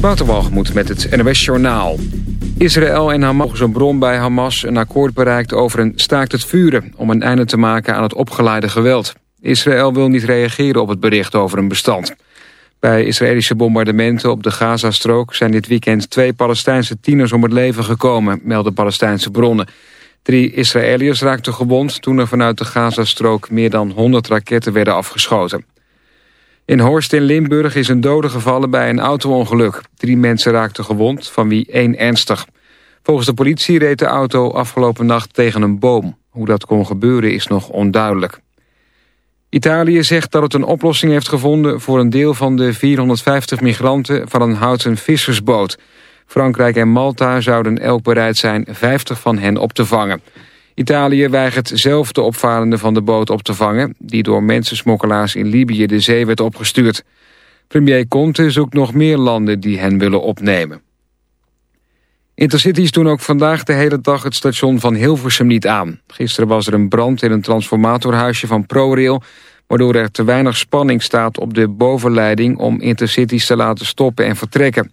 Waterwalgemoed met het NOS Journaal. Israël en Hamas een bron bij Hamas een akkoord bereikt over een staakt het vuren... om een einde te maken aan het opgeleide geweld. Israël wil niet reageren op het bericht over een bestand. Bij Israëlische bombardementen op de Gazastrook... zijn dit weekend twee Palestijnse tieners om het leven gekomen... melden Palestijnse bronnen. Drie Israëliërs raakten gewond toen er vanuit de Gazastrook... meer dan 100 raketten werden afgeschoten. In Horst in Limburg is een dode gevallen bij een autoongeluk. Drie mensen raakten gewond, van wie één ernstig. Volgens de politie reed de auto afgelopen nacht tegen een boom. Hoe dat kon gebeuren is nog onduidelijk. Italië zegt dat het een oplossing heeft gevonden... voor een deel van de 450 migranten van een houten vissersboot. Frankrijk en Malta zouden elk bereid zijn 50 van hen op te vangen. Italië weigert zelf de opvarenden van de boot op te vangen... die door mensensmokkelaars in Libië de zee werd opgestuurd. Premier Conte zoekt nog meer landen die hen willen opnemen. Intercities doen ook vandaag de hele dag het station van Hilversum niet aan. Gisteren was er een brand in een transformatorhuisje van ProRail... waardoor er te weinig spanning staat op de bovenleiding... om Intercities te laten stoppen en vertrekken.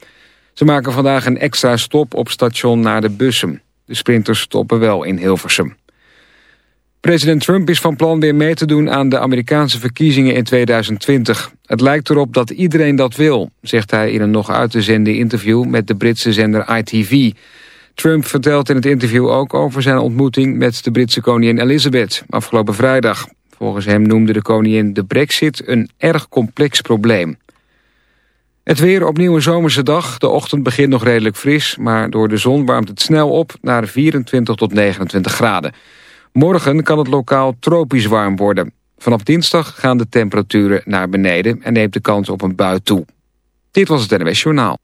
Ze maken vandaag een extra stop op station naar de bussen. De sprinters stoppen wel in Hilversum. President Trump is van plan weer mee te doen aan de Amerikaanse verkiezingen in 2020. Het lijkt erop dat iedereen dat wil, zegt hij in een nog uit te zenden interview met de Britse zender ITV. Trump vertelt in het interview ook over zijn ontmoeting met de Britse koningin Elizabeth afgelopen vrijdag. Volgens hem noemde de koningin de brexit een erg complex probleem. Het weer opnieuw een zomerse dag. De ochtend begint nog redelijk fris, maar door de zon warmt het snel op naar 24 tot 29 graden. Morgen kan het lokaal tropisch warm worden. Vanaf dinsdag gaan de temperaturen naar beneden en neemt de kans op een bui toe. Dit was het NWS Journaal.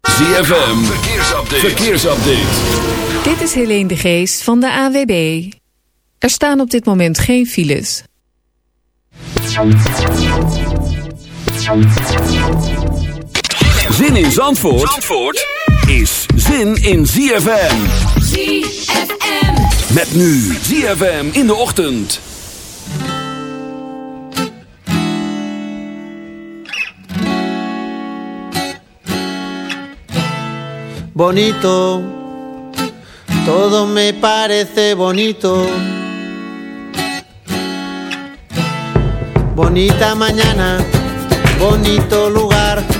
ZFM, verkeersupdate. verkeersupdate. Dit is Helene de Geest van de AWB. Er staan op dit moment geen files. Zin in Zandvoort, Zandvoort is zin in ZFM. ZFM. Met nu ZFM in de ochtend. Bonito, todo me parece bonito. Bonita mañana, bonito lugar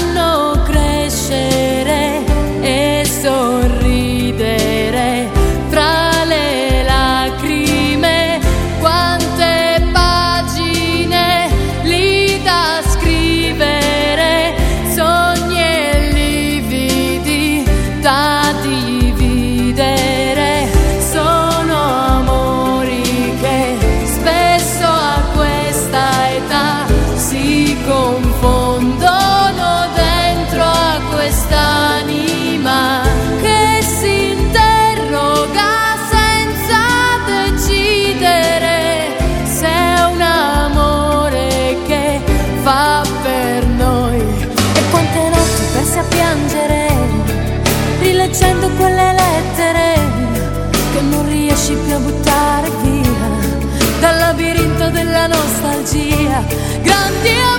nostalgia. Grandi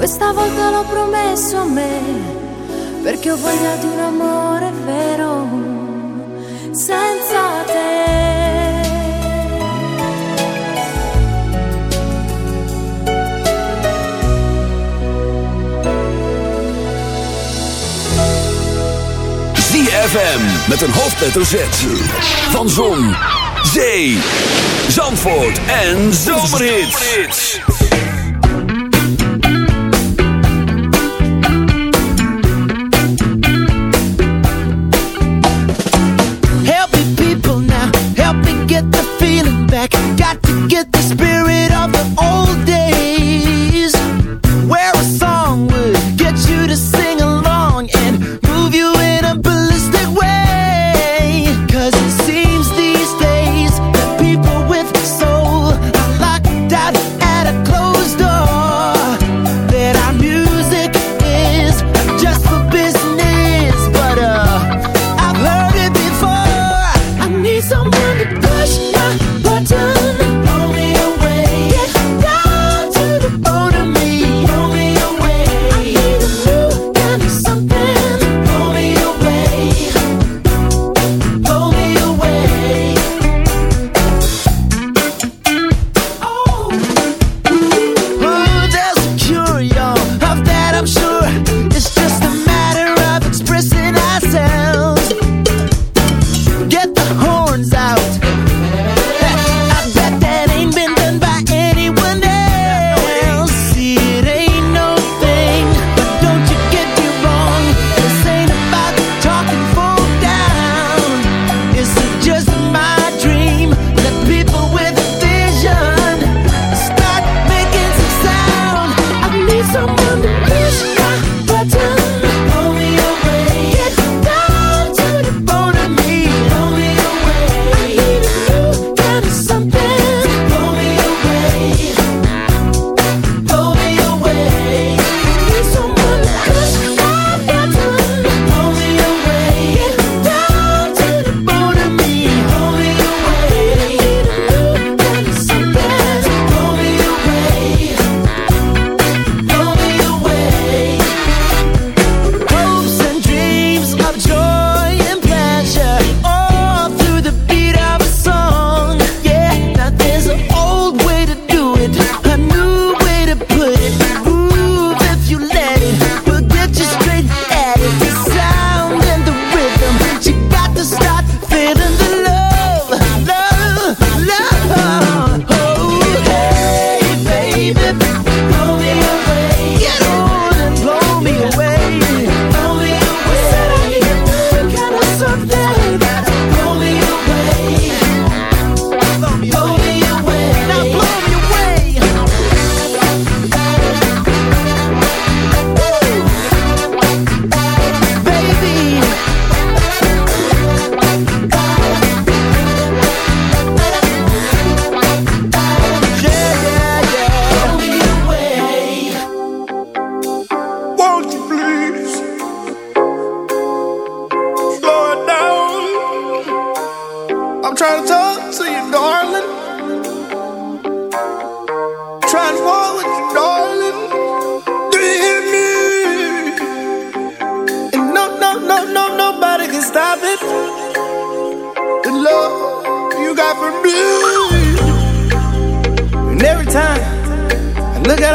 questa volta l'ho promesso a me perché ho voglia di un amore vero senza te ZFM met een hoofdletter Z. Van Zon, Zee, Zandvoort en Zomerhits.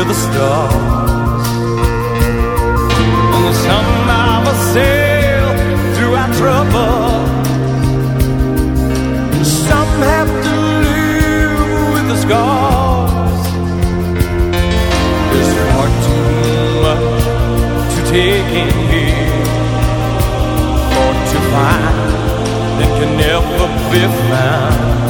to the stars. And the sun will sail through our troubles. Some have to live with the scars. There's far too much to take in here, or to find that can never be found.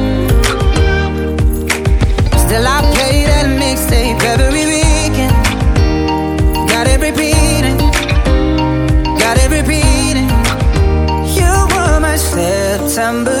September.